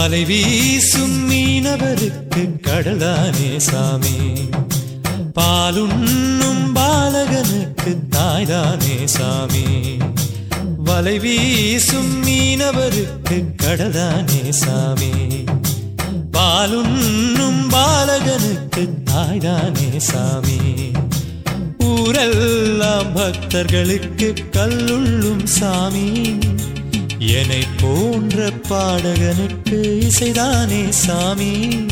வலை வீசும் மீனவருக்கு கடலானே சாமி. பாலுண்ணும் பாலகனுக்கு தாய்தானே சாமி. வலை வீசும் மீனவருக்கு கடலானே சாமி. பாலுண்ணும் பாலகனுக்கு தாய்தானே சாமி. ஊரெல்லாம் பக்தர்களுக்கு கல்லுள்ளும் சாமி. என்னை போன்ற பாடகனுக்கு இசைதானே சாமி.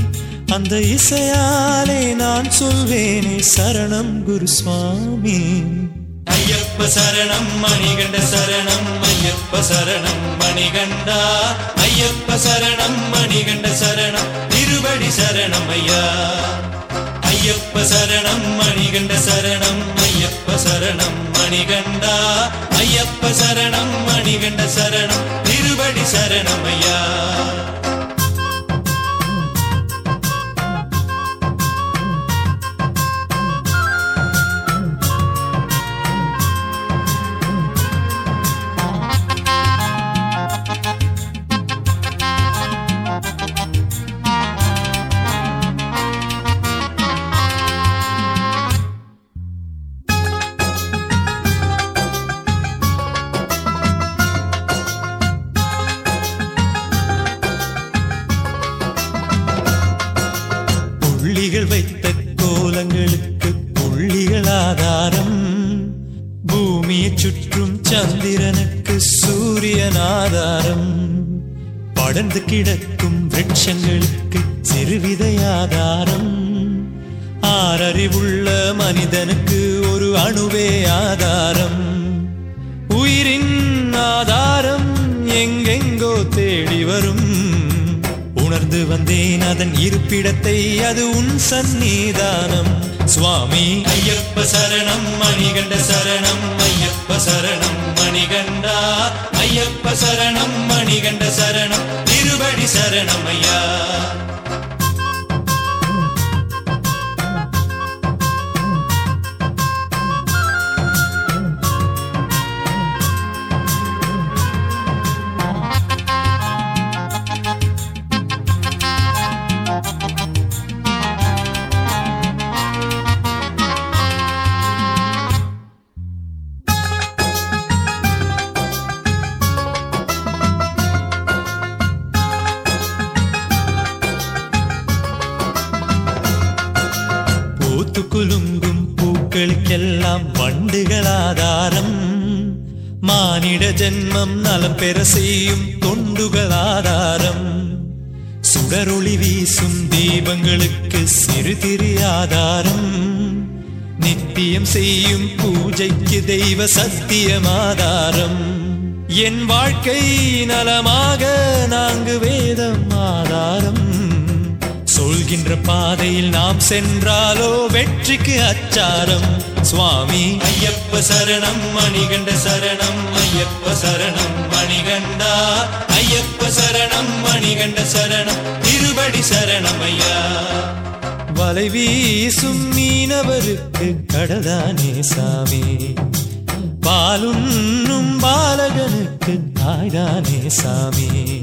அந்த இசையாலே நான் சொல்வேனே சரணம் குரு சுவாமி ஐயப்ப சரணம் மணிகண்ட சரணம் ஐயப்ப சரணம் மணிகண்டா. ஐயப்ப சரணம் மணிகண்ட சரணம் திருபடி சரணம் ஐயா. ஐயப்ப சரணம் மணிகண்ட சரணம் ஐயப்ப சரணம் மணிகண்டா ஐயப்ப சரணம் மணிகண்ட சரணம் திருவடி சரணம் ஐயா புள்ளிகள் வைத்த கோலங்களுக்கு புள்ளிகள் ஆதாரம். பூமியை சுற்றும் சந்திரனுக்கு சூரியன் ஆதாரம். படர்ந்து கிடக்கும் விரட்சங்களுக்கு சிறுவிதை ஆதாரம். ஆறறிவுள்ள மனிதனுக்கு ஒரு அணுவே ஆதாரம். உயிரின் ஆதாரம் எங்கெங்கோ தேடி வரும். உணர்ந்து வந்தேன் அதன் இருப்பிடத்தை அது உன் சந்நிதானம். சுவாமி. ஐயப்ப சரணம் மணிகண்ட சரணம் ஐயப்ப சரணம் மணிகண்டா. ஐயப்ப சரணம் மணிகண்ட சரணம் திருவடி சரணம் ஐயா. பூத்து குலுங்கும் பூக்களுக்கெல்லாம் வண்டுகள் ஆதாரம் மானிட ஜென்மம் நலம் பெற செய்யும் தொண்டுகள் ஆதாரம் சுடரொளி வீசும் தீபங்களுக்கு சிறு திரு ஆதாரம். நித்தியம் செய்யும் பூஜைக்கு தெய்வ சத்தியம் ஆதாரம். என் வாழ்க்கை நலமாக நான்கு வேதம் ஆதாரம். சொல்கின்ற பாதையில் நாம் சென்றாலோ வெற்றிக்கு அச்சாரம். சுவாமி. ஐயப்ப சரணம் மணிகண்ட சரணம் ஐயப்ப சரணம் மணிகண்டா. ஐயப்ப சரணம் மணிகண்ட சரணம் திருவடி சரணம் ஐயா. வலை வீசும் மீனவருக்கு கடலானே சாமி. பாலுண்ணும் பாலகனுக்கு தாய்தானே சாமி.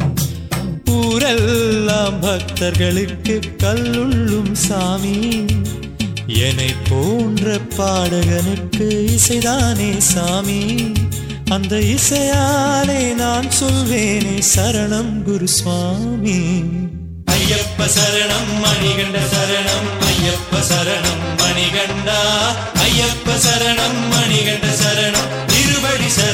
ஊரெல்லாம் பக்தர்களுக்கு கல்லுள்ளும் சாமி. என்னை போன்ற பாடகனுக்கு இசைதானே சாமி. அந்த இசையாலே நான் சொல்வேனே சரணம் குரு சுவாமி. ஐயப்ப சரணம் மணிகண்ட சரணம் ஐயப்ப சரணம் மணிகண்டா. ஐயப்ப சரணம் மணிகண்ட சரணம் இருபடி சரணம்.